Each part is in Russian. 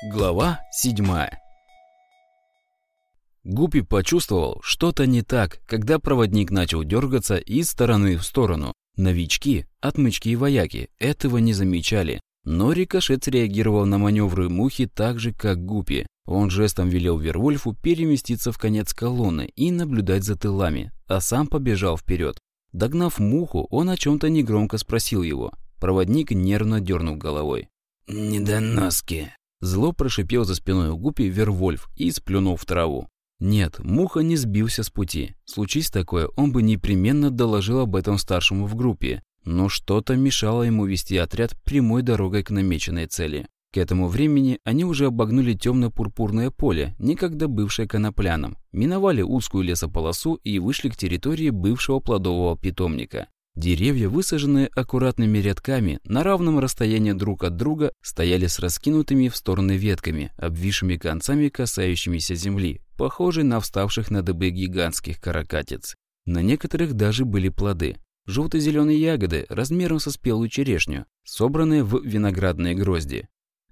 Глава седьмая Гуппи почувствовал что-то не так, когда проводник начал дергаться из стороны в сторону. Новички, отмычки и вояки этого не замечали, но рикошет реагировал на маневры мухи так же, как Гуппи. Он жестом велел Вервольфу переместиться в конец колонны и наблюдать за тылами, а сам побежал вперед. Догнав муху, он о чем-то негромко спросил его. Проводник нервно дернул головой. «Недоноски!» Зло прошипел за спиной у Гупи Вервольф и сплюнул в траву. Нет, Муха не сбился с пути. Случись такое, он бы непременно доложил об этом старшему в группе. Но что-то мешало ему вести отряд прямой дорогой к намеченной цели. К этому времени они уже обогнули темно-пурпурное поле, некогда бывшее конопляном, миновали узкую лесополосу и вышли к территории бывшего плодового питомника. Деревья, высаженные аккуратными рядками, на равном расстоянии друг от друга, стояли с раскинутыми в стороны ветками, обвисшими концами, касающимися земли, похожей на вставших на дыбы гигантских каракатиц. На некоторых даже были плоды. Желто-зеленые ягоды размером со спелую черешню, собранные в виноградные грозди.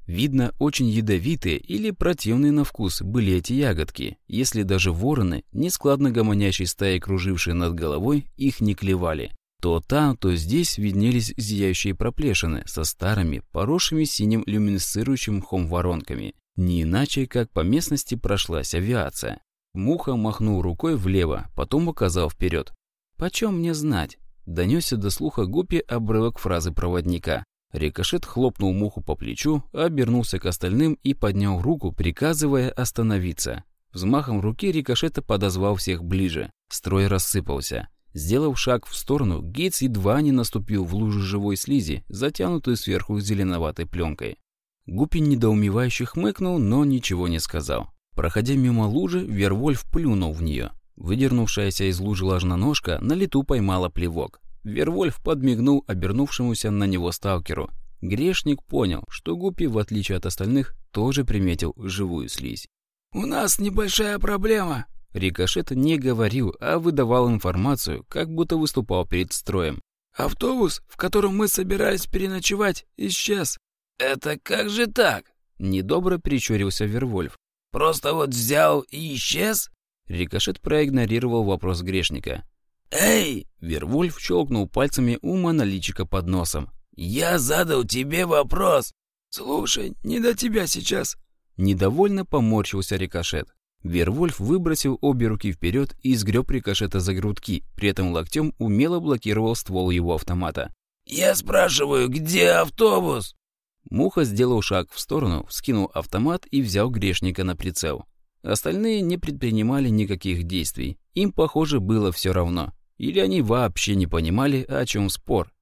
Видно, очень ядовитые или противные на вкус были эти ягодки, если даже вороны, нескладно гомонящей стаей, кружившие над головой, их не клевали. То там, то здесь виднелись зияющие проплешины со старыми, поросшими синим люминесцирующим мхом воронками. Не иначе, как по местности прошлась авиация. Муха махнул рукой влево, потом указал вперед. «Почем мне знать?» Донесся до слуха Гупи обрывок фразы проводника. Рикошет хлопнул муху по плечу, обернулся к остальным и поднял руку, приказывая остановиться. Взмахом руки рикошета подозвал всех ближе. Строй рассыпался. Сделав шаг в сторону, Гейтс едва не наступил в лужу живой слизи, затянутую сверху зеленоватой пленкой. Гуппи недоумевающе хмыкнул, но ничего не сказал. Проходя мимо лужи, Вервольф плюнул в нее. Выдернувшаяся из лужи ложноножка на лету поймала плевок. Вервольф подмигнул обернувшемуся на него сталкеру. Грешник понял, что Гуппи, в отличие от остальных, тоже приметил живую слизь. «У нас небольшая проблема», Рикошет не говорил, а выдавал информацию, как будто выступал перед строем. «Автобус, в котором мы собирались переночевать, исчез». «Это как же так?» Недобро прищурился Вервольф. «Просто вот взял и исчез?» Рикошет проигнорировал вопрос грешника. «Эй!» Вервольф щелкнул пальцами у монолитчика под носом. «Я задал тебе вопрос!» «Слушай, не до тебя сейчас!» Недовольно поморщился Рикошет. Вервольф выбросил обе руки вперед и сгреб рикошета за грудки, при этом локтем умело блокировал ствол его автомата. «Я спрашиваю, где автобус?» Муха сделал шаг в сторону, вскинул автомат и взял грешника на прицел. Остальные не предпринимали никаких действий. Им, похоже, было все равно. Или они вообще не понимали, о чем спор.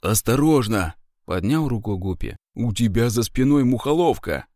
«Осторожно!» — поднял руку Гупи. «У тебя за спиной мухоловка!»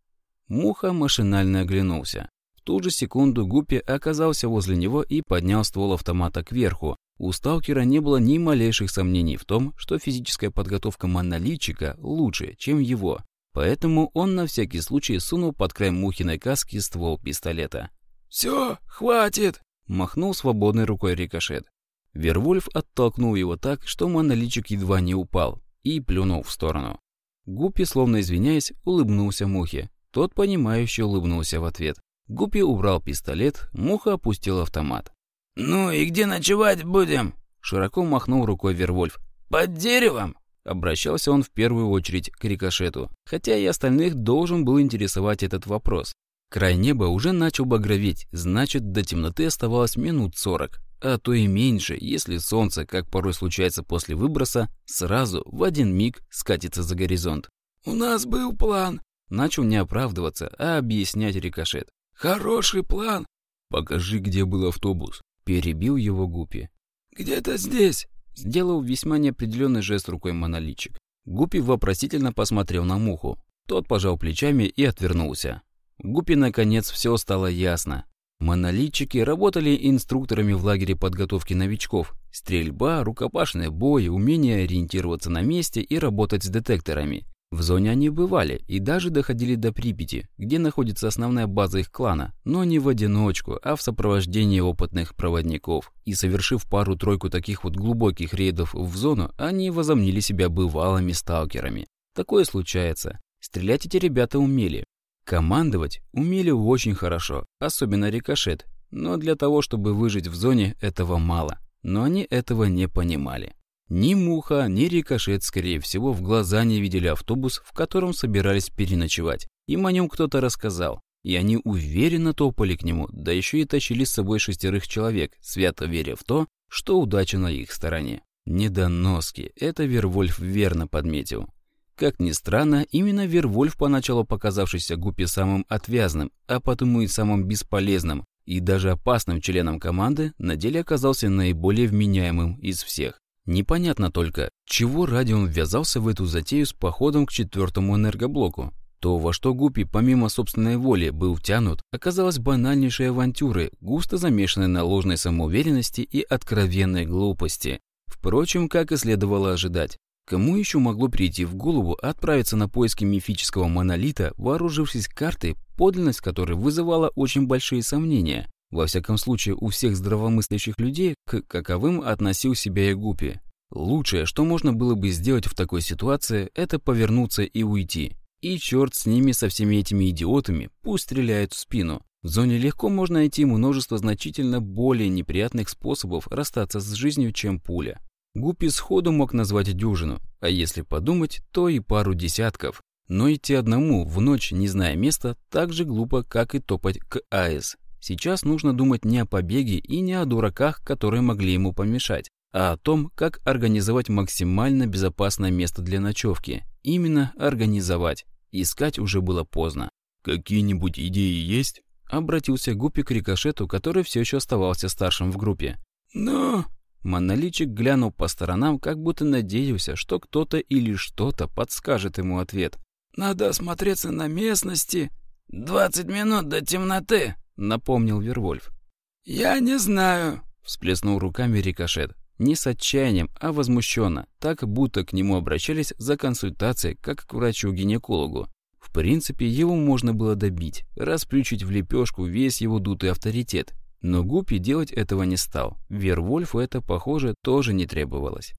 Муха машинально оглянулся ту же секунду Гуппи оказался возле него и поднял ствол автомата кверху. У сталкера не было ни малейших сомнений в том, что физическая подготовка монолитчика лучше, чем его. Поэтому он на всякий случай сунул под край мухиной каски ствол пистолета. «Все, хватит!» – махнул свободной рукой рикошет. Вервольф оттолкнул его так, что монолитчик едва не упал, и плюнул в сторону. Гуппи, словно извиняясь, улыбнулся Мухе. Тот, понимающе улыбнулся в ответ. Гуппи убрал пистолет, Муха опустил автомат. «Ну и где ночевать будем?» Широко махнул рукой Вервольф. «Под деревом?» Обращался он в первую очередь к рикошету, хотя и остальных должен был интересовать этот вопрос. Край неба уже начал багроветь, значит, до темноты оставалось минут сорок, а то и меньше, если солнце, как порой случается после выброса, сразу в один миг скатится за горизонт. «У нас был план», Начал не оправдываться, а объяснять рикошет. Хороший план. Покажи, где был автобус. Перебил его Гупи. Где-то здесь. Сделал весьма неопределенный жест рукой монолитчик. Гупи вопросительно посмотрел на Муху. Тот пожал плечами и отвернулся. Гупи, наконец, все стало ясно. Монолитчики работали инструкторами в лагере подготовки новичков. Стрельба, рукопашный бой, умение ориентироваться на месте и работать с детекторами. В зоне они бывали и даже доходили до Припяти, где находится основная база их клана, но не в одиночку, а в сопровождении опытных проводников. И совершив пару-тройку таких вот глубоких рейдов в зону, они возомнили себя бывалыми сталкерами. Такое случается. Стрелять эти ребята умели. Командовать умели очень хорошо, особенно рикошет, но для того, чтобы выжить в зоне, этого мало. Но они этого не понимали. Ни Муха, ни Рикошет, скорее всего, в глаза не видели автобус, в котором собирались переночевать. Им о нем кто-то рассказал, и они уверенно топали к нему, да еще и тащили с собой шестерых человек, свято веря в то, что удача на их стороне. Недоноски, это Вервольф верно подметил. Как ни странно, именно Вервольф, поначалу показавшийся Гуппи самым отвязным, а потому и самым бесполезным, и даже опасным членом команды, на деле оказался наиболее вменяемым из всех. Непонятно только, чего ради он ввязался в эту затею с походом к четвертому энергоблоку. То, во что Гуппи помимо собственной воли был втянут, оказалось банальнейшей авантюрой, густо замешанной на ложной самоуверенности и откровенной глупости. Впрочем, как и следовало ожидать, кому еще могло прийти в голову отправиться на поиски мифического монолита, вооружившись картой, подлинность которой вызывала очень большие сомнения? Во всяком случае, у всех здравомыслящих людей к каковым относил себя и Гупи. Лучшее, что можно было бы сделать в такой ситуации, это повернуться и уйти. И черт с ними, со всеми этими идиотами, пусть стреляют в спину. В зоне легко можно найти множество значительно более неприятных способов расстаться с жизнью, чем пуля. Гуппи сходу мог назвать дюжину, а если подумать, то и пару десятков. Но идти одному в ночь, не зная места, так же глупо, как и топать к АЭС. Сейчас нужно думать не о побеге и не о дураках, которые могли ему помешать, а о том, как организовать максимально безопасное место для ночевки. Именно организовать. Искать уже было поздно. «Какие-нибудь идеи есть?» Обратился Гуппи к Рикошету, который все еще оставался старшим в группе. «Ну?» Монолитчик глянул по сторонам, как будто надеялся, что кто-то или что-то подскажет ему ответ. «Надо осмотреться на местности. Двадцать минут до темноты», — напомнил Вервольф. «Я не знаю», — всплеснул руками рикошет. Не с отчаянием, а возмущенно, так будто к нему обращались за консультацией, как к врачу-гинекологу. В принципе, его можно было добить, расплющить в лепешку весь его дутый авторитет. Но Гуппи делать этого не стал. Вервольфу это, похоже, тоже не требовалось.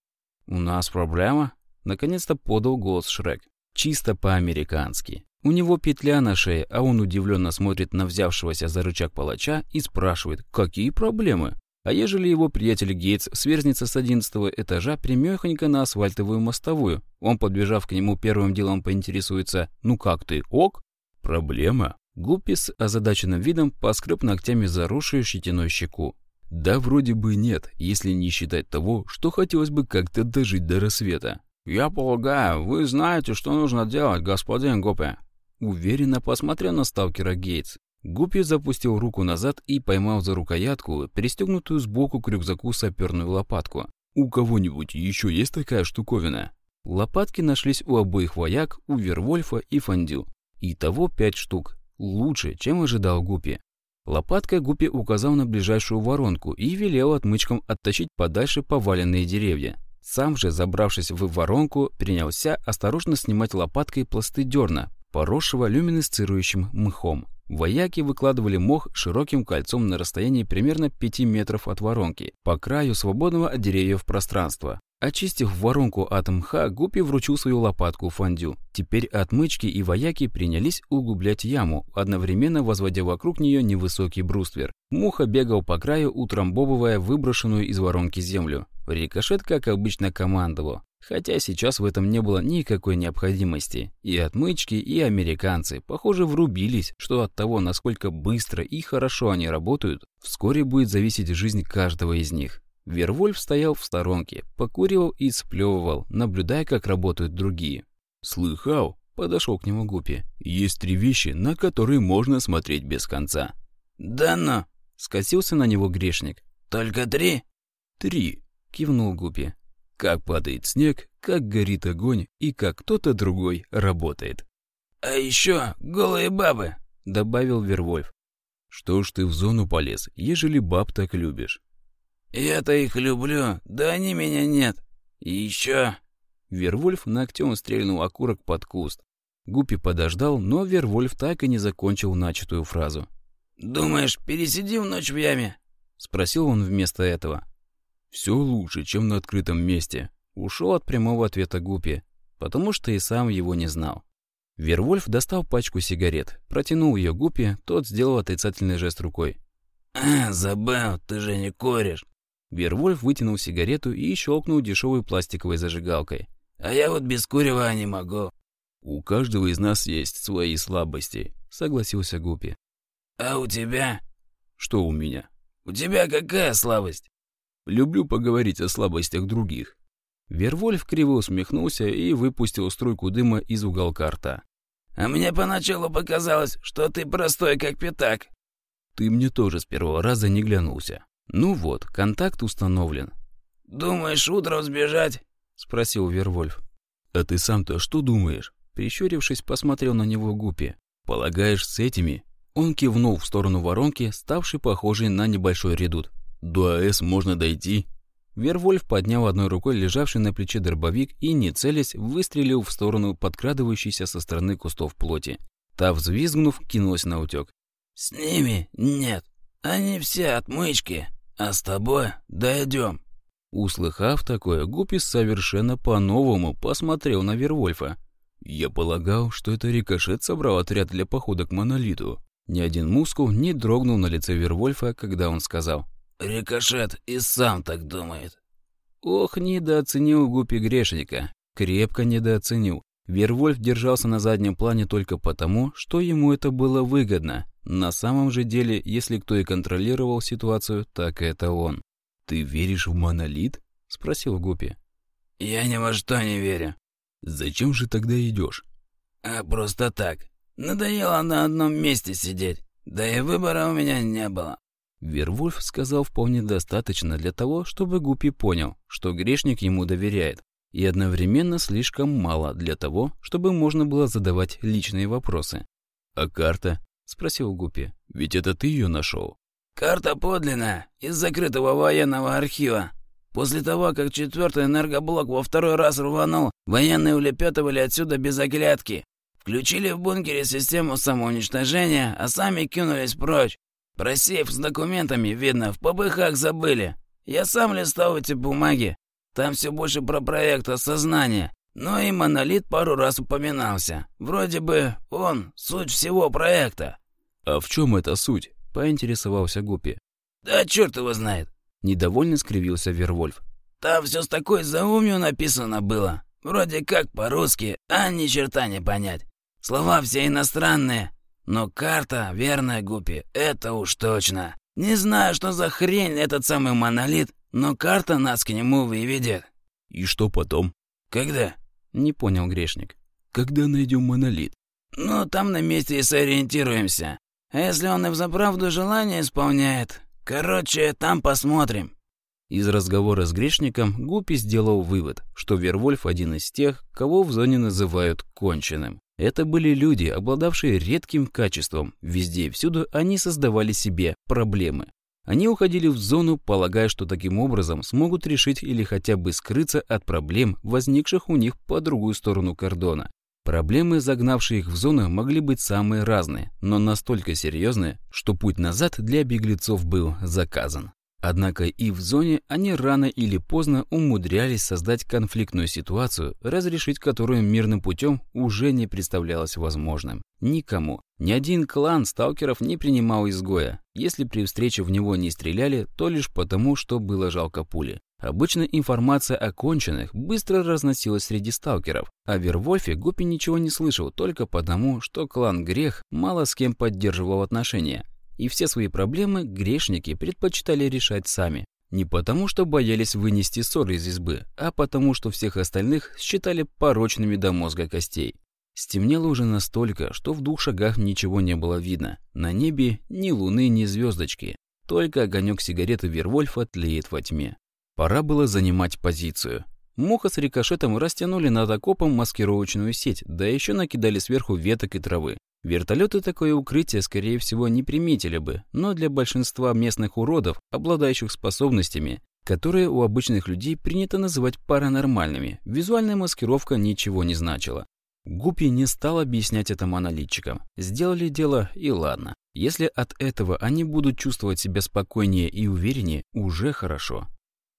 «У нас проблема?» Наконец-то подал голос Шрек. Чисто по-американски. У него петля на шее, а он удивленно смотрит на взявшегося за рычаг палача и спрашивает, какие проблемы? А ежели его приятель Гейтс сверзнется с одиннадцатого этажа прямехонько на асфальтовую мостовую, он, подбежав к нему, первым делом поинтересуется «Ну как ты, ок?» «Проблема?» Гуппи с озадаченным видом поскреб ногтями заросшую щетиной щеку. «Да вроде бы нет, если не считать того, что хотелось бы как-то дожить до рассвета». «Я полагаю, вы знаете, что нужно делать, господин Гуппи», Уверенно посмотрел на сталкера Гейтс. Гуппи запустил руку назад и поймал за рукоятку, перестегнутую сбоку к рюкзаку саперную лопатку. «У кого-нибудь еще есть такая штуковина?» Лопатки нашлись у обоих вояк, у Вервольфа и Фондю. Итого пять штук. Лучше, чем ожидал Гуппи. Лопаткой Гуппи указал на ближайшую воронку и велел отмычкам оттащить подальше поваленные деревья. Сам же, забравшись в воронку, принялся осторожно снимать лопаткой пласты дерна, поросшего люминесцирующим мхом. Вояки выкладывали мох широким кольцом на расстоянии примерно 5 метров от воронки, по краю свободного от деревьев пространства. Очистив воронку от мха, Гуппи вручил свою лопатку Фандю. Теперь отмычки и вояки принялись углублять яму, одновременно возводя вокруг нее невысокий бруствер. Муха бегал по краю, утрамбовывая выброшенную из воронки землю. Рикошет, как обычно, командовал. Хотя сейчас в этом не было никакой необходимости. И отмычки, и американцы, похоже, врубились, что от того, насколько быстро и хорошо они работают, вскоре будет зависеть жизнь каждого из них. Вервольф стоял в сторонке, покуривал и сплевывал, наблюдая, как работают другие. «Слыхал?» — подошел к нему Гупи. «Есть три вещи, на которые можно смотреть без конца». «Да ну!» — скосился на него грешник. «Только три?» «Три», — кивнул Гупи как падает снег, как горит огонь и как кто-то другой работает. «А еще голые бабы», — добавил Вервольф. «Что ж ты в зону полез, ежели баб так любишь?» «Я-то их люблю, да они меня нет. И еще...» Вервольф ногтем стрельнул окурок под куст. Гуппи подождал, но Вервольф так и не закончил начатую фразу. «Думаешь, пересидим ночь в яме?» — спросил он вместо этого. Все лучше, чем на открытом месте. Ушел от прямого ответа Гупи, потому что и сам его не знал. Вервольф достал пачку сигарет, протянул ее Гупи, тот сделал отрицательный жест рукой. «А, забыл, ты же не куришь». Вервольф вытянул сигарету и щелкнул дешевой пластиковой зажигалкой. «А я вот без курева не могу». «У каждого из нас есть свои слабости», — согласился Гупи. «А у тебя?» «Что у меня?» «У тебя какая слабость?» «Люблю поговорить о слабостях других». Вервольф криво усмехнулся и выпустил струйку дыма из уголка рта. «А мне поначалу показалось, что ты простой, как пятак». «Ты мне тоже с первого раза не глянулся. Ну вот, контакт установлен». «Думаешь, утром сбежать?» — спросил Вервольф. «А ты сам-то что думаешь?» Прищурившись, посмотрел на него Гупи. «Полагаешь, с этими?» Он кивнул в сторону воронки, ставшей похожей на небольшой редут. «До АЭС можно дойти?» Вервольф поднял одной рукой лежавший на плече дробовик и, не целясь, выстрелил в сторону подкрадывающейся со стороны кустов плоти. Та, взвизгнув, кинулась на утек. «С ними нет. Они все отмычки. А с тобой дойдем». Услыхав такое, Гупис совершенно по-новому посмотрел на Вервольфа. «Я полагал, что это рикошет собрал отряд для похода к монолиту». Ни один мускул не дрогнул на лице Вервольфа, когда он сказал. «Рикошет и сам так думает». Ох, недооценил Гупи грешника. Крепко недооценил. Вервольф держался на заднем плане только потому, что ему это было выгодно. На самом же деле, если кто и контролировал ситуацию, так это он. «Ты веришь в монолит?» — спросил Гупи. «Я ни во что не верю». «Зачем же тогда идешь? «А просто так. Надоело на одном месте сидеть. Да и выбора у меня не было». Вервольф сказал вполне достаточно для того, чтобы Гупи понял, что грешник ему доверяет, и одновременно слишком мало для того, чтобы можно было задавать личные вопросы. «А карта?» — спросил Гупи. «Ведь это ты ее нашел?» «Карта подлинная, из закрытого военного архива. После того, как четвертый энергоблок во второй раз рванул, военные улепетывали отсюда без оглядки. Включили в бункере систему самоуничтожения, а сами кинулись прочь. Про сейф с документами, видно, в ПБХах забыли. Я сам листал эти бумаги. Там все больше про проект осознания. Но и монолит пару раз упоминался. Вроде бы он суть всего проекта. «А в чем эта суть?» — поинтересовался Гупи. «Да черт его знает!» — недовольно скривился Вервольф. «Там все с такой заумью написано было. Вроде как по-русски, а ни черта не понять. Слова все иностранные. Но карта, верная Гупи, это уж точно. Не знаю, что за хрень этот самый монолит, но карта нас к нему выведет. И что потом? Когда? Не понял грешник. Когда найдем монолит? Ну, там на месте и сориентируемся. А если он и взаправду желание исполняет? Короче, там посмотрим. Из разговора с грешником Гупи сделал вывод, что Вервольф один из тех, кого в зоне называют конченым. Это были люди, обладавшие редким качеством. Везде и всюду они создавали себе проблемы. Они уходили в зону, полагая, что таким образом смогут решить или хотя бы скрыться от проблем, возникших у них по другую сторону кордона. Проблемы, загнавшие их в зону, могли быть самые разные, но настолько серьезные, что путь назад для беглецов был заказан. Однако и в зоне они рано или поздно умудрялись создать конфликтную ситуацию, разрешить которую мирным путем уже не представлялось возможным. Никому. Ни один клан сталкеров не принимал изгоя. Если при встрече в него не стреляли, то лишь потому, что было жалко пули. Обычно информация о конченых быстро разносилась среди сталкеров, а Вервольфе Гуппи ничего не слышал только потому, что клан Грех мало с кем поддерживал отношения и все свои проблемы грешники предпочитали решать сами. Не потому, что боялись вынести ссоры из избы, а потому, что всех остальных считали порочными до мозга костей. Стемнело уже настолько, что в двух шагах ничего не было видно. На небе ни луны, ни звездочки. Только огонек сигареты Вервольфа тлеет во тьме. Пора было занимать позицию. Муха с рикошетом растянули над окопом маскировочную сеть, да еще накидали сверху веток и травы. Вертолеты такое укрытие, скорее всего, не приметили бы, но для большинства местных уродов, обладающих способностями, которые у обычных людей принято называть паранормальными, визуальная маскировка ничего не значила. Гуппи не стал объяснять это монолитчикам. Сделали дело, и ладно. Если от этого они будут чувствовать себя спокойнее и увереннее, уже хорошо.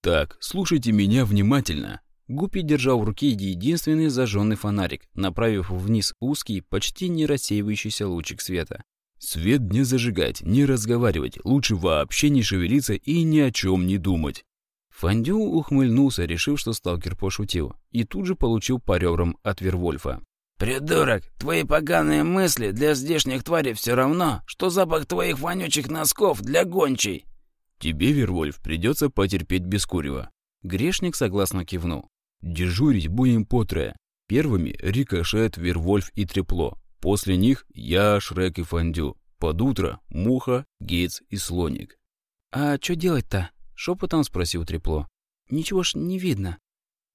«Так, слушайте меня внимательно». Гуппи держал в руке единственный зажженный фонарик, направив вниз узкий, почти не рассеивающийся лучик света. «Свет не зажигать, не разговаривать, лучше вообще не шевелиться и ни о чем не думать». Фандю ухмыльнулся, решив, что сталкер пошутил, и тут же получил по ребрам от Вервольфа. «Придурок, твои поганые мысли для здешних тварей все равно, что запах твоих вонючих носков для гончей!» «Тебе, Вервольф, придется потерпеть без курева». Грешник согласно кивнул. «Дежурить будем по трое. Первыми — Рикошет, Вервольф и Трепло. После них я, Шрек и Фандю. Под утро — Муха, Гейтс и Слоник». «А что делать-то?» — шепотом спросил Трепло. «Ничего ж не видно».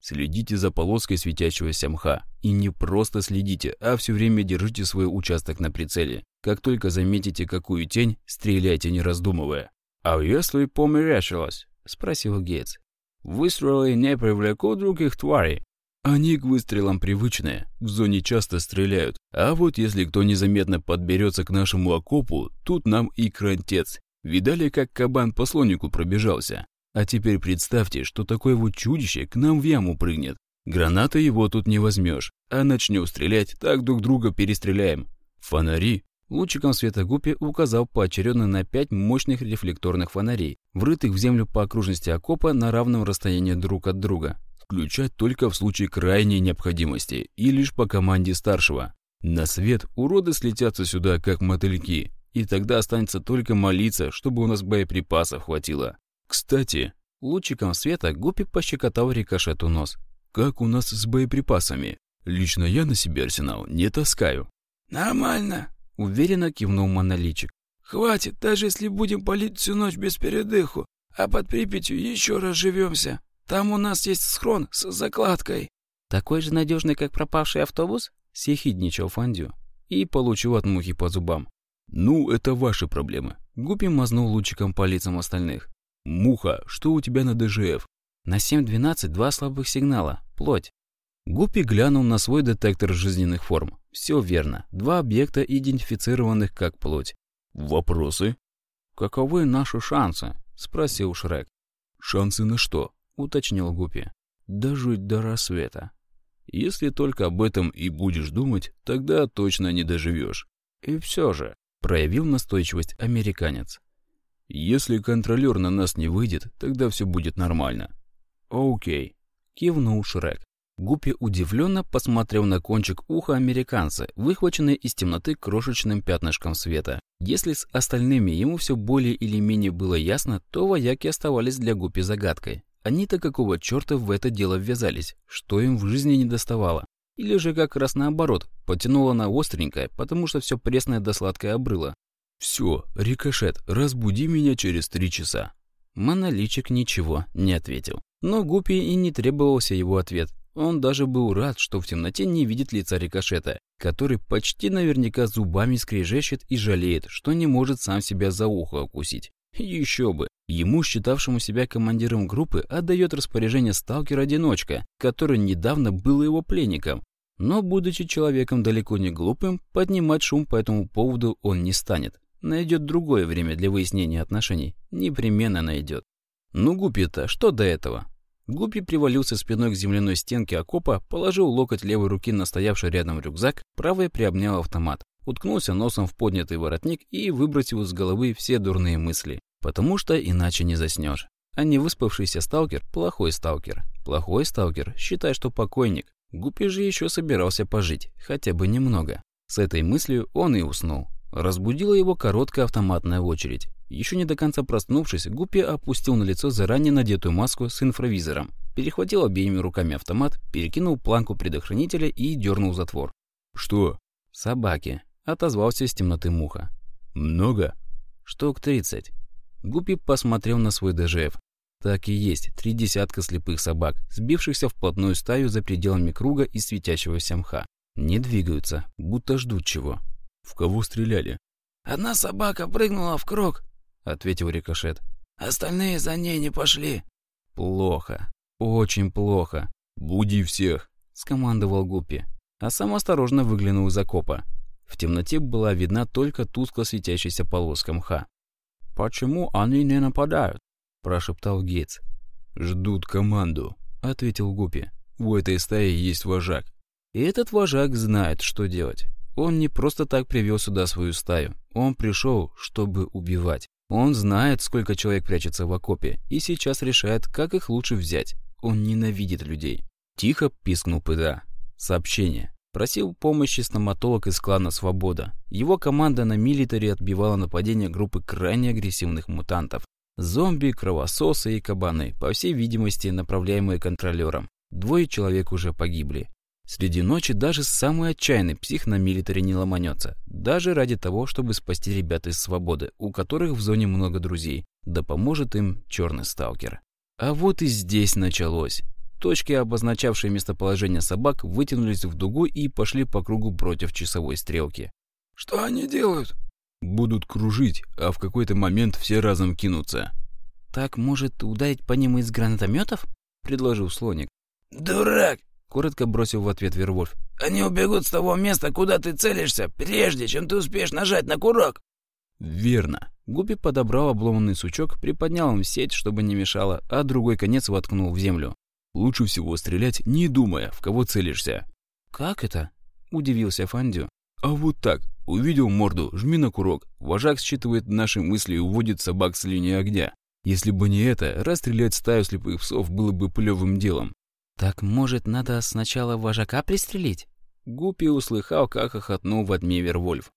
Следите за полоской светящегося мха. И не просто следите, а все время держите свой участок на прицеле. Как только заметите какую тень, стреляйте не раздумывая. «А если померещилось?» — спросил Гейтс. «Выстрелы не привлекут других тварей». Они к выстрелам привычные, в зоне часто стреляют. А вот если кто незаметно подберется к нашему окопу, тут нам и крантец. Видали, как кабан по слонику пробежался? А теперь представьте, что такое вот чудище к нам в яму прыгнет. Граната его тут не возьмешь, а начнем стрелять, так друг друга перестреляем. Фонари. Лучиком света Гуппи указал поочередно на пять мощных рефлекторных фонарей, врытых в землю по окружности окопа на равном расстоянии друг от друга. Включать только в случае крайней необходимости и лишь по команде старшего. На свет уроды слетятся сюда, как мотыльки, и тогда останется только молиться, чтобы у нас боеприпасов хватило. Кстати, лучиком света Гуппи пощекотал рикошету нос. Как у нас с боеприпасами? Лично я на себе арсенал не таскаю. Нормально, уверенно кивнул моноличик. Хватит, даже если будем палить всю ночь без передыху, а под Припятью еще разживемся. Там у нас есть схрон с закладкой. Такой же надежный, как пропавший автобус? Съехидничал Фандю и получил от мухи по зубам. Ну, это ваши проблемы. Гуппи мазнул лучиком по лицам остальных. «Муха, что у тебя на ДЖФ?» «На 7.12 два слабых сигнала. Плоть». Гуппи глянул на свой детектор жизненных форм. Все верно. Два объекта, идентифицированных как плоть. «Вопросы?» «Каковы наши шансы?» — спросил Шрек. «Шансы на что?» — уточнил Гуппи. «Дожить до рассвета». «Если только об этом и будешь думать, тогда точно не доживешь». «И все же», — проявил настойчивость американец. Если контролер на нас не выйдет, тогда все будет нормально. Окей, кивнул Шрек. Гуппи удивленно посмотрел на кончик уха американца, выхваченный из темноты крошечным пятнышком света. Если с остальными ему все более или менее было ясно, то вояки оставались для Гуппи загадкой. Они-то какого черта в это дело ввязались? Что им в жизни не доставало? Или же как раз наоборот, потянуло на остренькое, потому что все пресное да сладкое обрыло. «Все, рикошет, разбуди меня через три часа». Моноличик ничего не ответил. Но Гуппи и не требовался его ответ. Он даже был рад, что в темноте не видит лица рикошета, который почти наверняка зубами скрежещет и жалеет, что не может сам себя за ухо укусить. Еще бы. Ему, считавшему себя командиром группы, отдает распоряжение сталкер-одиночка, который недавно был его пленником. Но, будучи человеком далеко не глупым, поднимать шум по этому поводу он не станет. Найдет другое время для выяснения отношений. Непременно найдет. Ну, Гуппи-то, что до этого? Гуппи привалился спиной к земляной стенке окопа, положил локоть левой руки на стоявший рядом рюкзак, правой приобнял автомат, уткнулся носом в поднятый воротник и выбросил из головы все дурные мысли. Потому что иначе не заснешь. А не выспавшийся сталкер – плохой сталкер. Плохой сталкер – считай, что покойник. Гуппи же еще собирался пожить, хотя бы немного. С этой мыслью он и уснул. Разбудила его короткая автоматная очередь. Еще не до конца проснувшись, Гуппи опустил на лицо заранее надетую маску с инфравизором, перехватил обеими руками автомат, перекинул планку предохранителя и дернул затвор. «Что?» «Собаки», — отозвался из темноты муха. «Много?» «Штук тридцать». Гуппи посмотрел на свой ДЖФ. Так и есть, три десятка слепых собак, сбившихся в плотную стаю за пределами круга из светящегося мха. Не двигаются, будто ждут чего. «В кого стреляли?» «Одна собака прыгнула в крок», — ответил Рикошет. «Остальные за ней не пошли». «Плохо. Очень плохо. Буди всех», — скомандовал Гуппи, а сам осторожно выглянул из окопа. В темноте была видна только тускло светящаяся полоска мха. «Почему они не нападают?» – прошептал Гейтс. «Ждут команду», – ответил Гуппи. У этой стаи есть вожак. И этот вожак знает, что делать. Он не просто так привел сюда свою стаю. Он пришел, чтобы убивать. Он знает, сколько человек прячется в окопе, и сейчас решает, как их лучше взять. Он ненавидит людей. Тихо пискнул ПДА. Сообщение. Просил помощи стоматолог из клана «Свобода». Его команда на милитаре отбивала нападение группы крайне агрессивных мутантов. Зомби, кровососы и кабаны, по всей видимости, направляемые контролером. Двое человек уже погибли. Среди ночи даже самый отчаянный псих на милитаре не ломанется. Даже ради того, чтобы спасти ребят из свободы, у которых в зоне много друзей. Да поможет им черный сталкер. А вот и здесь началось. Точки, обозначавшие местоположение собак, вытянулись в дугу и пошли по кругу против часовой стрелки. «Что они делают?» «Будут кружить, а в какой-то момент все разом кинутся». «Так, может, ударить по ним из гранатометов?» — предложил слоник. «Дурак!» — коротко бросил в ответ Вервольф. «Они убегут с того места, куда ты целишься, прежде чем ты успеешь нажать на курок!» «Верно». Гуппи подобрал обломанный сучок, приподнял им сеть, чтобы не мешало, а другой конец воткнул в землю. Лучше всего стрелять, не думая, в кого целишься. «Как это?» – удивился Фандю. «А вот так. Увидел морду, жми на курок. Вожак считывает наши мысли и уводит собак с линии огня. Если бы не это, расстрелять стаю слепых псов было бы плевым делом». «Так, может, надо сначала вожака пристрелить?» Гуппи услыхал, как хохотнул в отме Вервольф.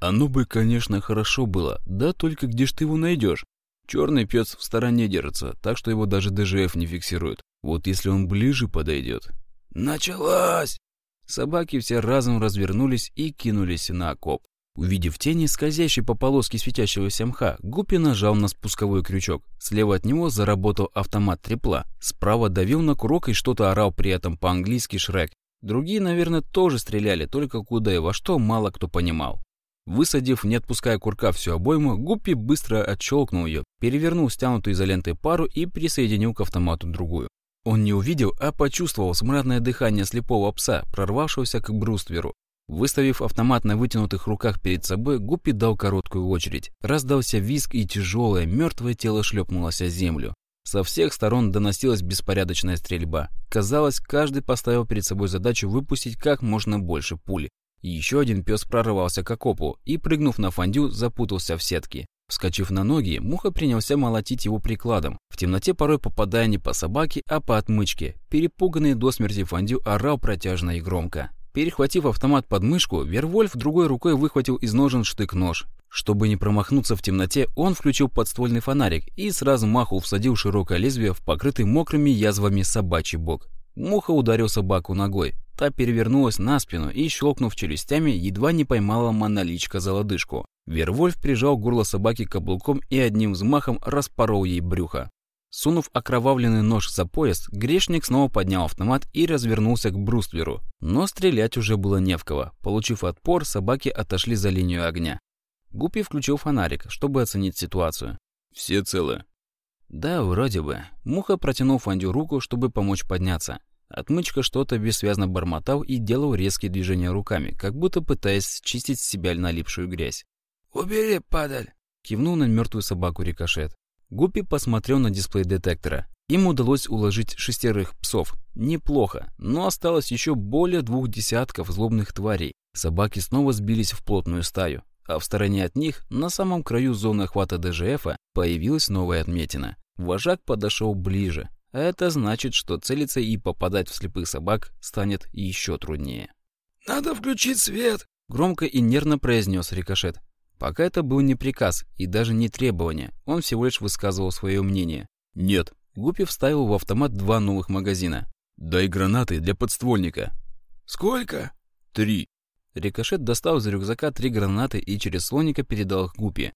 «Оно бы, конечно, хорошо было, да только где ж ты его найдешь? Черный пес в стороне держится, так что его даже ДЖФ не фиксирует. Вот если он ближе подойдет. Началось! Собаки все разом развернулись и кинулись на окоп. Увидев тени, скользящей по полоске светящегося мха, Гуппи нажал на спусковой крючок. Слева от него заработал автомат трепла. Справа давил на курок и что-то орал при этом по-английски Шрек. Другие, наверное, тоже стреляли, только куда и во что мало кто понимал. Высадив, не отпуская курка всю обойму, Гуппи быстро отщелкнул ее, перевернул стянутую изолентой пару и присоединил к автомату другую. Он не увидел, а почувствовал смрадное дыхание слепого пса, прорвавшегося к брустверу. Выставив автомат на вытянутых руках перед собой, Гуппи дал короткую очередь. Раздался визг, и тяжелое, мертвое тело шлепнулось о землю. Со всех сторон доносилась беспорядочная стрельба. Казалось, каждый поставил перед собой задачу выпустить как можно больше пули. Еще один пес прорвался к окопу и, прыгнув на фондю, запутался в сетке. Вскочив на ноги, Муха принялся молотить его прикладом, в темноте порой попадая не по собаке, а по отмычке. Перепуганный до смерти Фандю орал протяжно и громко. Перехватив автомат под мышку, Вервольф другой рукой выхватил из ножен штык-нож. Чтобы не промахнуться в темноте, он включил подствольный фонарик и сразу маху всадил широкое лезвие в покрытый мокрыми язвами собачий бок. Муха ударил собаку ногой. Та перевернулась на спину и, щелкнув челюстями, едва не поймала моноличка за лодыжку. Вервольф прижал горло собаки каблуком и одним взмахом распорол ей брюхо. Сунув окровавленный нож за пояс, грешник снова поднял автомат и развернулся к брустверу. Но стрелять уже было не в кого. Получив отпор, собаки отошли за линию огня. Гуппи включил фонарик, чтобы оценить ситуацию. «Все целы?» «Да, вроде бы». Муха протянул Фандю руку, чтобы помочь подняться. Отмычка что-то бессвязно бормотал и делал резкие движения руками, как будто пытаясь чистить с себя налипшую грязь. «Убери, падаль!» — кивнул на мертвую собаку рикошет. Гуппи посмотрел на дисплей детектора. Им удалось уложить шестерых псов. Неплохо, но осталось еще более двух десятков злобных тварей. Собаки снова сбились в плотную стаю, а в стороне от них, на самом краю зоны охвата ДЖФа, появилась новая отметина. Вожак подошел ближе, а это значит, что целиться и попадать в слепых собак станет еще труднее. «Надо включить свет!» — громко и нервно произнес рикошет. Пока это был не приказ и даже не требование, он всего лишь высказывал свое мнение. «Нет». Гуппи вставил в автомат два новых магазина. «Дай гранаты для подствольника». «Сколько?» «Три». Рикошет достал из рюкзака три гранаты и через слоника передал их Гуппи.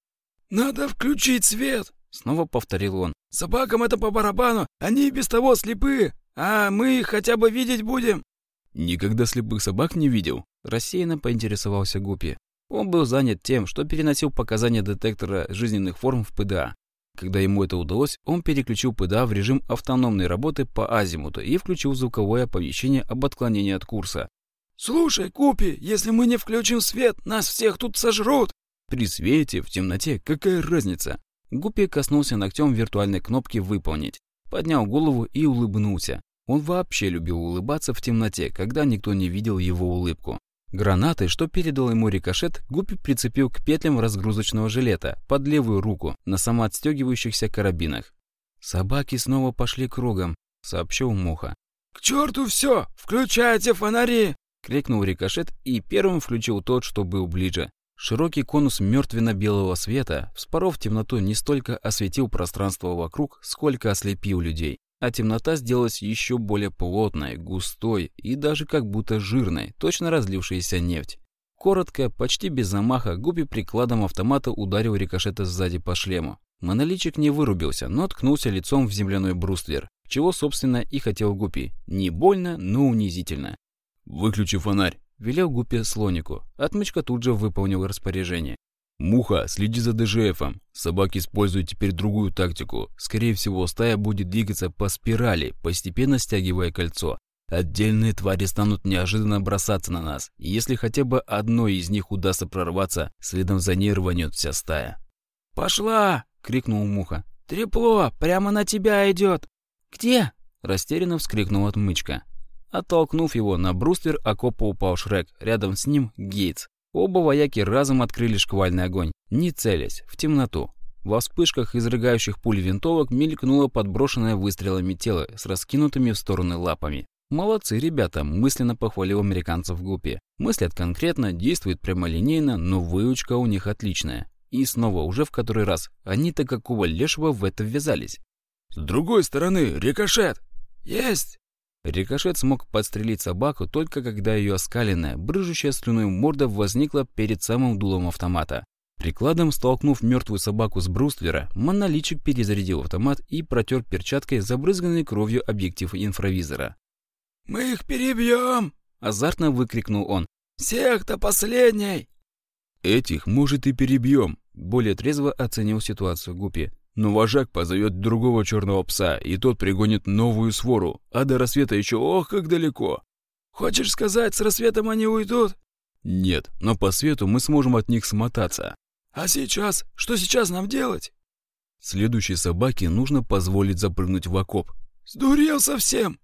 «Надо включить свет!» Снова повторил он. «Собакам это по барабану, они и без того слепы, а мы их хотя бы видеть будем». «Никогда слепых собак не видел?» Рассеянно поинтересовался Гуппи. Он был занят тем, что переносил показания детектора жизненных форм в ПДА. Когда ему это удалось, он переключил ПДА в режим автономной работы по азимуту и включил звуковое оповещение об отклонении от курса. «Слушай, Купи, если мы не включим свет, нас всех тут сожрут!» При свете, в темноте, какая разница? Гуппи коснулся ногтем виртуальной кнопки «Выполнить», поднял голову и улыбнулся. Он вообще любил улыбаться в темноте, когда никто не видел его улыбку. Гранаты, что передал ему рикошет, Гуппи прицепил к петлям разгрузочного жилета под левую руку на самоотстегивающихся карабинах. «Собаки снова пошли кругом», — сообщил Муха. «К черту все! Включайте фонари!» — крикнул рикошет и первым включил тот, что был ближе. Широкий конус мертвенно-белого света, вспоров темноту, не столько осветил пространство вокруг, сколько ослепил людей. А темнота сделалась еще более плотной, густой и даже как будто жирной, точно разлившаяся нефть. Коротко, почти без замаха, Губи прикладом автомата ударил рикошета сзади по шлему. Моноличик не вырубился, но ткнулся лицом в земляной бруствер, чего, собственно, и хотел Гупи. Не больно, но унизительно. «Выключи фонарь», — велел Гупи слонику. Отмычка тут же выполнил распоряжение. «Муха, следи за ДЖФом. Собаки используют теперь другую тактику. Скорее всего, стая будет двигаться по спирали, постепенно стягивая кольцо. Отдельные твари станут неожиданно бросаться на нас, и если хотя бы одной из них удастся прорваться, следом за ней рванет вся стая». «Пошла!» — крикнул Муха. «Трепло! Прямо на тебя идет!» «Где?» — растерянно вскрикнул отмычка. Оттолкнув его, на бруствер окопа упал Шрек, рядом с ним Гейтс. Оба вояки разом открыли шквальный огонь, не целясь, в темноту. Во вспышках изрыгающих пуль винтовок мелькнуло подброшенное выстрелами тело с раскинутыми в стороны лапами. «Молодцы, ребята!» – мысленно похвалил американцев в группе. Мыслят конкретно, действуют прямолинейно, но выучка у них отличная. И снова, уже в который раз, они-то какого лешего в это ввязались? «С другой стороны, рикошет!» «Есть!» Рикошет смог подстрелить собаку только когда ее оскаленная, брыжущая слюной морда возникла перед самым дулом автомата. Прикладом столкнув мертвую собаку с бруствера, моноличик перезарядил автомат и протер перчаткой забрызганный кровью объектив инфравизора. «Мы их перебьем!» – азартно выкрикнул он. «Всех до последней!» «Этих, может, и перебьем!» – более трезво оценил ситуацию Гупи. Но вожак позовет другого черного пса, и тот пригонит новую свору, а до рассвета еще ох, как далеко. Хочешь сказать, с рассветом они уйдут? Нет, но по свету мы сможем от них смотаться. А сейчас? Что сейчас нам делать? Следующей собаке нужно позволить запрыгнуть в окоп. Сдурел совсем!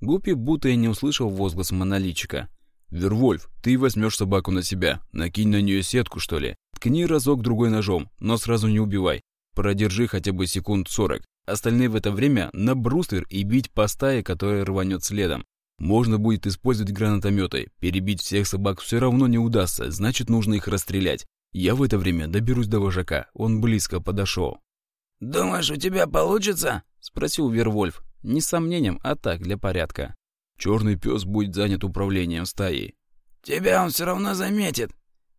Гуппи будто и не услышал возглас монолитчика. «Вервольф, ты возьмешь собаку на себя. Накинь на нее сетку, что ли. Ткни разок-другой ножом, но сразу не убивай. Продержи хотя бы секунд сорок. Остальные в это время на бруствер и бить по стае, которая рванет следом. Можно будет использовать гранатометы. Перебить всех собак все равно не удастся, значит нужно их расстрелять. Я в это время доберусь до вожака, он близко подошел. «Думаешь, у тебя получится?» – спросил Вервольф. Не с сомнением, а так, для порядка. Черный пес будет занят управлением стаей. «Тебя он все равно заметит».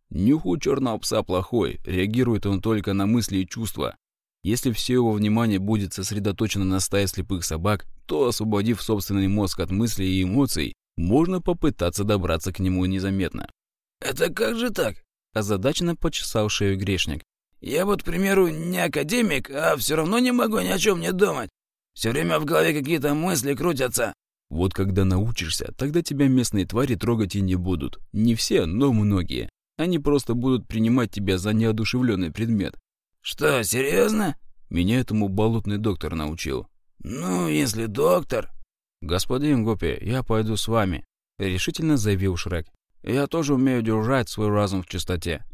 Нюх у черного пса плохой, реагирует он только на мысли и чувства. Если все его внимание будет сосредоточено на стае слепых собак, то, освободив собственный мозг от мыслей и эмоций, можно попытаться добраться к нему незаметно. «Это как же так?» – озадаченно почесал шею грешник. «Я вот, к примеру, не академик, а все равно не могу ни о чем не думать. Все время в голове какие-то мысли крутятся». Вот когда научишься, тогда тебя местные твари трогать и не будут. Не все, но многие. Они просто будут принимать тебя за неодушевленный предмет. «Что, серьезно?» Меня этому болотный доктор научил. «Ну, если доктор...» «Господин Гопи, я пойду с вами», — решительно заявил Шрек. «Я тоже умею держать свой разум в чистоте».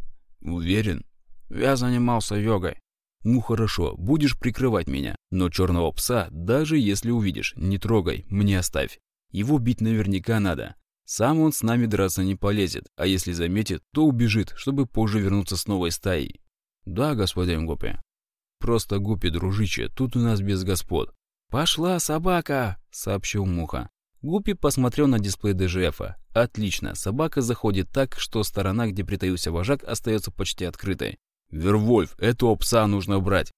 «Уверен?» «Я занимался йогой». «Ну хорошо, будешь прикрывать меня, но черного пса, даже если увидишь, не трогай, мне оставь. Его бить наверняка надо. Сам он с нами драться не полезет, а если заметит, то убежит, чтобы позже вернуться с новой стаей. «Да, господин Гупи». «Просто Гупи, дружище, тут у нас без господ». «Пошла собака!» — сообщил Муха. Гупи посмотрел на дисплей ДЖФа. «Отлично, собака заходит так, что сторона, где притаился вожак, остается почти открытой». «Вервольф, этого пса нужно брать».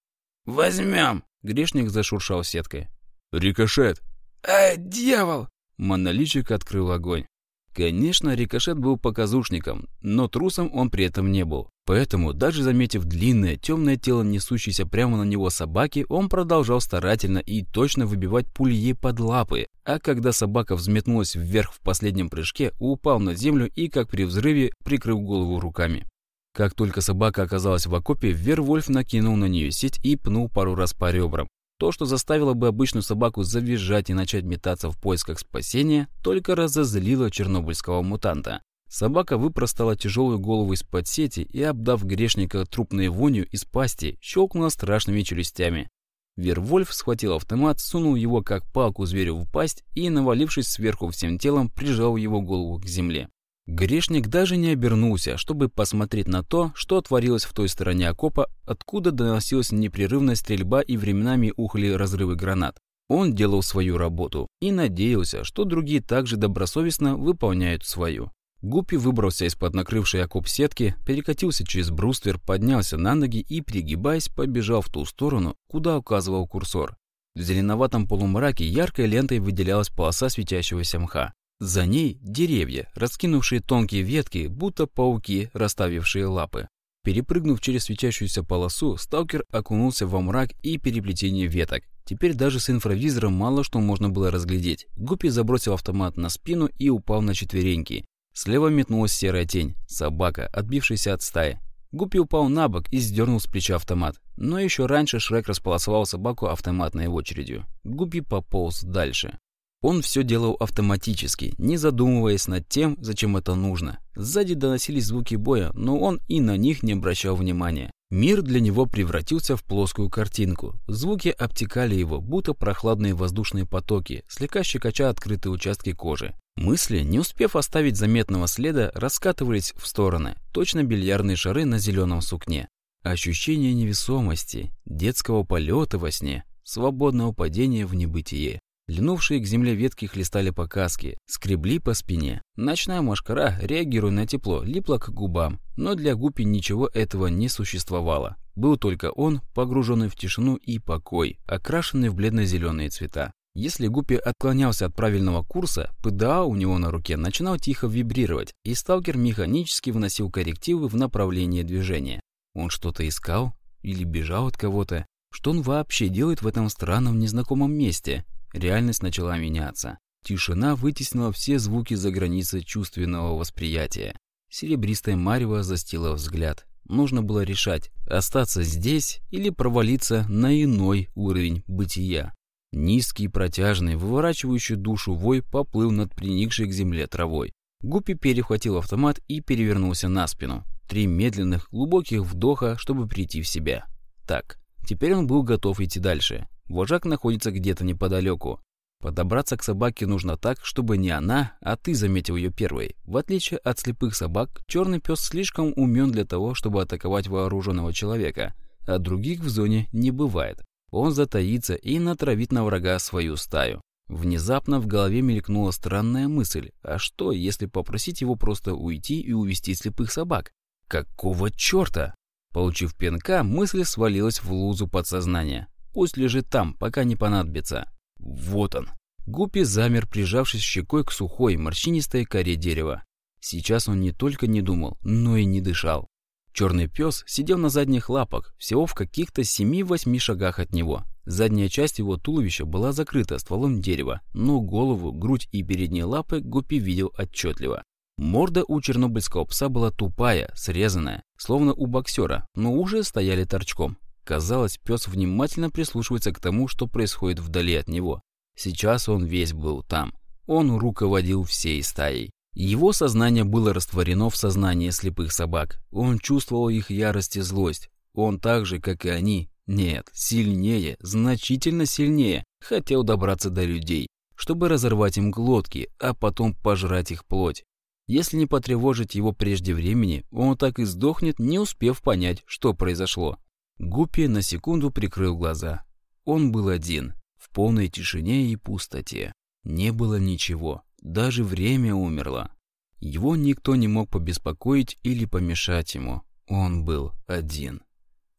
«Возьмем!» — грешник зашуршал сеткой. «Рикошет!» «Эй, дьявол!» Моноличик открыл огонь. Конечно, Рикошет был показушником, но трусом он при этом не был. Поэтому, даже заметив длинное, темное тело, несущееся прямо на него собаки, он продолжал старательно и точно выбивать пули ей под лапы. А когда собака взметнулась вверх в последнем прыжке, упал на землю и, как при взрыве, прикрыл голову руками. Как только собака оказалась в окопе, Вервольф накинул на нее сеть и пнул пару раз по ребрам. То, что заставило бы обычную собаку завизжать и начать метаться в поисках спасения, только разозлило чернобыльского мутанта. Собака выпростала тяжелую голову из-под сети и, обдав грешника трупной вонью из пасти, щелкнула страшными челюстями. Вервольф схватил автомат, сунул его как палку зверю в пасть и, навалившись сверху всем телом, прижал его голову к земле. Грешник даже не обернулся, чтобы посмотреть на то, что творилось в той стороне окопа, откуда доносилась непрерывная стрельба и временами ухали разрывы гранат. Он делал свою работу и надеялся, что другие также добросовестно выполняют свою. Гуппи выбрался из-под накрывшей окоп сетки, перекатился через бруствер, поднялся на ноги и, пригибаясь, побежал в ту сторону, куда указывал курсор. В зеленоватом полумраке яркой лентой выделялась полоса светящегося мха. За ней деревья, раскинувшие тонкие ветки, будто пауки, расставившие лапы. Перепрыгнув через светящуюся полосу, сталкер окунулся во мрак и переплетение веток. Теперь даже с инфравизором мало что можно было разглядеть. Гуппи забросил автомат на спину и упал на четвереньки. Слева метнулась серая тень, собака, отбившаяся от стаи. Гуппи упал на бок и сдернул с плеча автомат. Но еще раньше Шрек располосовал собаку автоматной очередью. Гуппи пополз дальше. Он все делал автоматически, не задумываясь над тем, зачем это нужно. Сзади доносились звуки боя, но он и на них не обращал внимания. Мир для него превратился в плоскую картинку. Звуки обтекали его, будто прохладные воздушные потоки, слегка щекоча открытые участки кожи. Мысли, не успев оставить заметного следа, раскатывались в стороны, точно бильярдные шары на зеленом сукне. Ощущение невесомости, детского полета во сне, свободного падения в небытие. Льнувшие к земле ветки хлестали по каске, скребли по спине. Ночная машкара, реагируя на тепло, липла к губам, но для Гупи ничего этого не существовало. Был только он, погруженный в тишину и покой, окрашенный в бледно-зеленые цвета. Если Гуппи отклонялся от правильного курса, ПДА у него на руке начинал тихо вибрировать, и сталкер механически вносил коррективы в направлении движения. Он что-то искал или бежал от кого-то? Что он вообще делает в этом странном незнакомом месте? Реальность начала меняться. Тишина вытеснила все звуки за границей чувственного восприятия. Серебристая марево застила взгляд. Нужно было решать, остаться здесь или провалиться на иной уровень бытия. Низкий, протяжный, выворачивающий душу вой поплыл над приникшей к земле травой. Гуппи перехватил автомат и перевернулся на спину. Три медленных, глубоких вдоха, чтобы прийти в себя. Так, теперь он был готов идти дальше. Вожак находится где-то неподалеку. Подобраться к собаке нужно так, чтобы не она, а ты заметил ее первой. В отличие от слепых собак, черный пес слишком умен для того, чтобы атаковать вооруженного человека, а других в зоне не бывает. Он затаится и натравит на врага свою стаю. Внезапно в голове мелькнула странная мысль. А что, если попросить его просто уйти и увести слепых собак? Какого черта? Получив пинка, мысль свалилась в лузу подсознания. Пусть лежит там, пока не понадобится. Вот он. Гуппи замер, прижавшись щекой к сухой, морщинистой коре дерева. Сейчас он не только не думал, но и не дышал. Черный пес сидел на задних лапах, всего в каких-то 7-8 шагах от него. Задняя часть его туловища была закрыта стволом дерева, но голову, грудь и передние лапы Гуппи видел отчетливо. Морда у чернобыльского пса была тупая, срезанная, словно у боксера, но уже стояли торчком. Казалось, пес внимательно прислушивается к тому, что происходит вдали от него. Сейчас он весь был там. Он руководил всей стаей. Его сознание было растворено в сознании слепых собак. Он чувствовал их ярость и злость. Он так же, как и они, нет, сильнее, значительно сильнее, хотел добраться до людей, чтобы разорвать им глотки, а потом пожрать их плоть. Если не потревожить его прежде времени, он так и сдохнет, не успев понять, что произошло. Гуппи на секунду прикрыл глаза. Он был один, в полной тишине и пустоте. Не было ничего, даже время умерло. Его никто не мог побеспокоить или помешать ему. Он был один.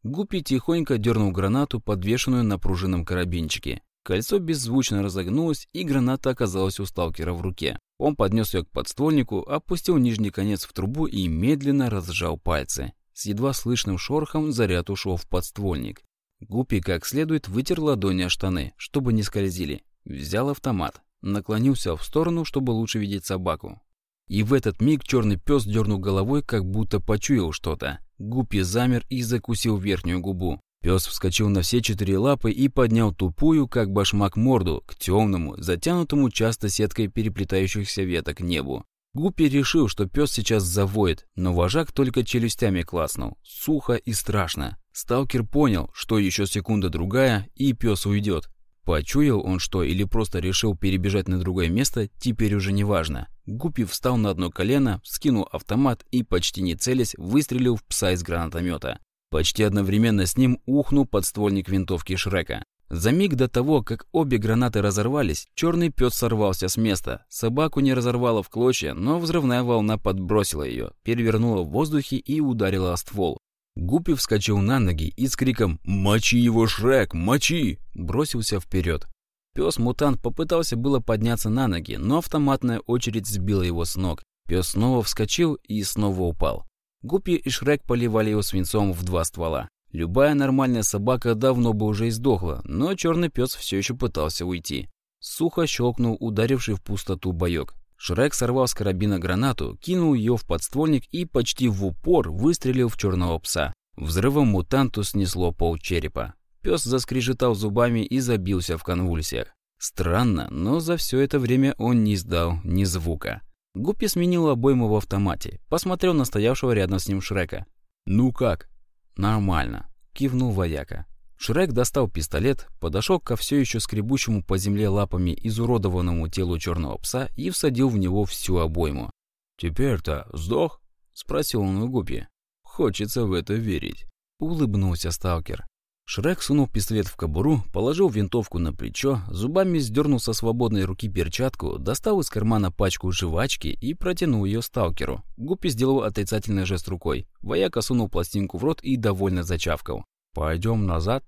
Гуппи тихонько дернул гранату, подвешенную на пружинном карабинчике. Кольцо беззвучно разогнулось, и граната оказалась у сталкера в руке. Он поднес ее к подствольнику, опустил нижний конец в трубу и медленно разжал пальцы. С едва слышным шорохом заряд ушел в подствольник. Гуппи как следует вытер ладони о штаны, чтобы не скользили. Взял автомат. Наклонился в сторону, чтобы лучше видеть собаку. И в этот миг черный пес дернул головой, как будто почуял что-то. Гуппи замер и закусил верхнюю губу. Пес вскочил на все четыре лапы и поднял тупую, как башмак, морду к темному, затянутому часто сеткой переплетающихся веток небу. Гуппи решил, что пес сейчас завоет, но вожак только челюстями класнул. Сухо и страшно. Сталкер понял, что еще секунда-другая, и пес уйдет. Почуял он что или просто решил перебежать на другое место, теперь уже не важно. Гуппи встал на одно колено, скинул автомат и, почти не целясь, выстрелил в пса из гранатомета. Почти одновременно с ним ухнул подствольник винтовки Шрека. За миг до того, как обе гранаты разорвались, черный пес сорвался с места. Собаку не разорвало в клочья, но взрывная волна подбросила ее, перевернула в воздухе и ударила о ствол. Гуппи вскочил на ноги и с криком «Мочи его, Шрек, мочи!» бросился вперед. Пес-мутант попытался было подняться на ноги, но автоматная очередь сбила его с ног. Пес снова вскочил и снова упал. Гуппи и Шрек поливали его свинцом в два ствола. Любая нормальная собака давно бы уже издохла, но черный пес все еще пытался уйти. Сухо щелкнул ударивший в пустоту боек. Шрек сорвал с карабина гранату, кинул ее в подствольник и почти в упор выстрелил в черного пса. Взрывом мутанту снесло пол черепа. Пес заскрежетал зубами и забился в конвульсиях. Странно, но за все это время он не издал ни звука. Гуппи сменил обойму в автомате, посмотрел на стоявшего рядом с ним Шрека. «Ну как?» «Нормально», — кивнул вояка. Шрек достал пистолет, подошел ко все еще скребущему по земле лапами изуродованному телу черного пса и всадил в него всю обойму. «Теперь-то сдох?» — спросил он у Гупи. «Хочется в это верить», — улыбнулся сталкер. Шрек сунул пистолет в кобуру, положил винтовку на плечо, зубами сдернул со свободной руки перчатку, достал из кармана пачку жвачки и протянул ее сталкеру. Гуппи сделал отрицательный жест рукой. Вояка сунул пластинку в рот и довольно зачавкал. «Пойдем назад?»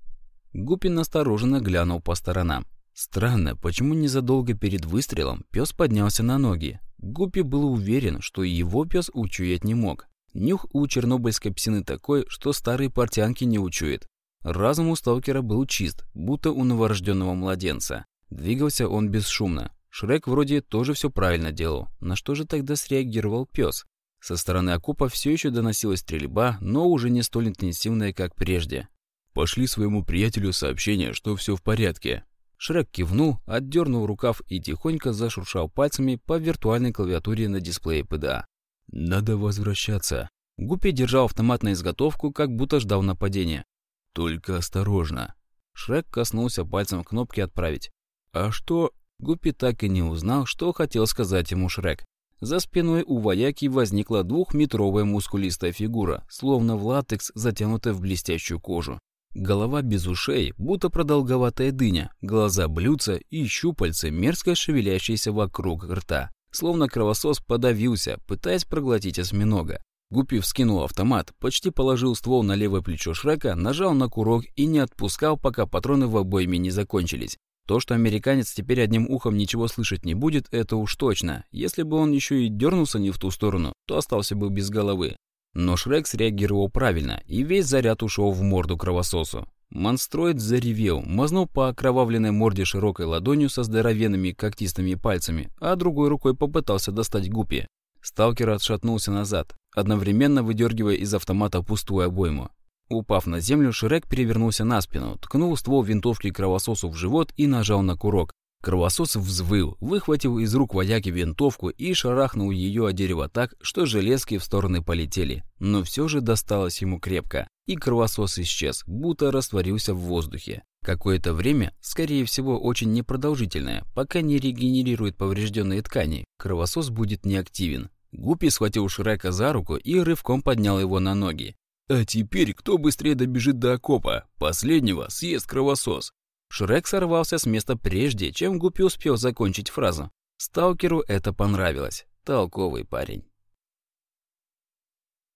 Гуппи настороженно глянул по сторонам. Странно, почему незадолго перед выстрелом пес поднялся на ноги? Гуппи был уверен, что его пес учуять не мог. Нюх у чернобыльской псины такой, что старые портянки не учует. Разум у сталкера был чист, будто у новорожденного младенца. Двигался он бесшумно. Шрек вроде тоже все правильно делал. На что же тогда среагировал пес? Со стороны окопа все еще доносилась стрельба, но уже не столь интенсивная, как прежде. «Пошли своему приятелю сообщение, что все в порядке». Шрек кивнул, отдернул рукав и тихонько зашуршал пальцами по виртуальной клавиатуре на дисплее ПДА. «Надо возвращаться». Гуппи держал автомат на изготовку, как будто ждал нападения. Только осторожно. Шрек коснулся пальцем кнопки «Отправить». А что? Гуппи так и не узнал, что хотел сказать ему Шрек. За спиной у вояки возникла двухметровая мускулистая фигура, словно в латекс, затянутая в блестящую кожу. Голова без ушей, будто продолговатая дыня, глаза блюдца и щупальцы, мерзко шевелящиеся вокруг рта. Словно кровосос подавился, пытаясь проглотить осьминога. Гуппи вскинул автомат, почти положил ствол на левое плечо Шрека, нажал на курок и не отпускал, пока патроны в обойме не закончились. То, что американец теперь одним ухом ничего слышать не будет, это уж точно. Если бы он еще и дернулся не в ту сторону, то остался бы без головы. Но Шрек среагировал правильно, и весь заряд ушел в морду кровососу. Монстроид заревел, мазнул по окровавленной морде широкой ладонью со здоровенными когтистыми пальцами, а другой рукой попытался достать Гуппи. Сталкер отшатнулся назад, одновременно выдергивая из автомата пустую обойму. Упав на землю, Шрек перевернулся на спину, ткнул ствол винтовки кровососу в живот и нажал на курок. Кровосос взвыл, выхватил из рук вояки винтовку и шарахнул ее о дерево так, что железки в стороны полетели. Но все же досталось ему крепко, и кровосос исчез, будто растворился в воздухе. Какое-то время, скорее всего очень непродолжительное, пока не регенерирует поврежденные ткани, кровосос будет неактивен. Гуппи схватил Шрека за руку и рывком поднял его на ноги. «А теперь кто быстрее добежит до окопа? Последнего съест кровосос!» Шрек сорвался с места прежде, чем Гуппи успел закончить фразу. Сталкеру это понравилось. Толковый парень.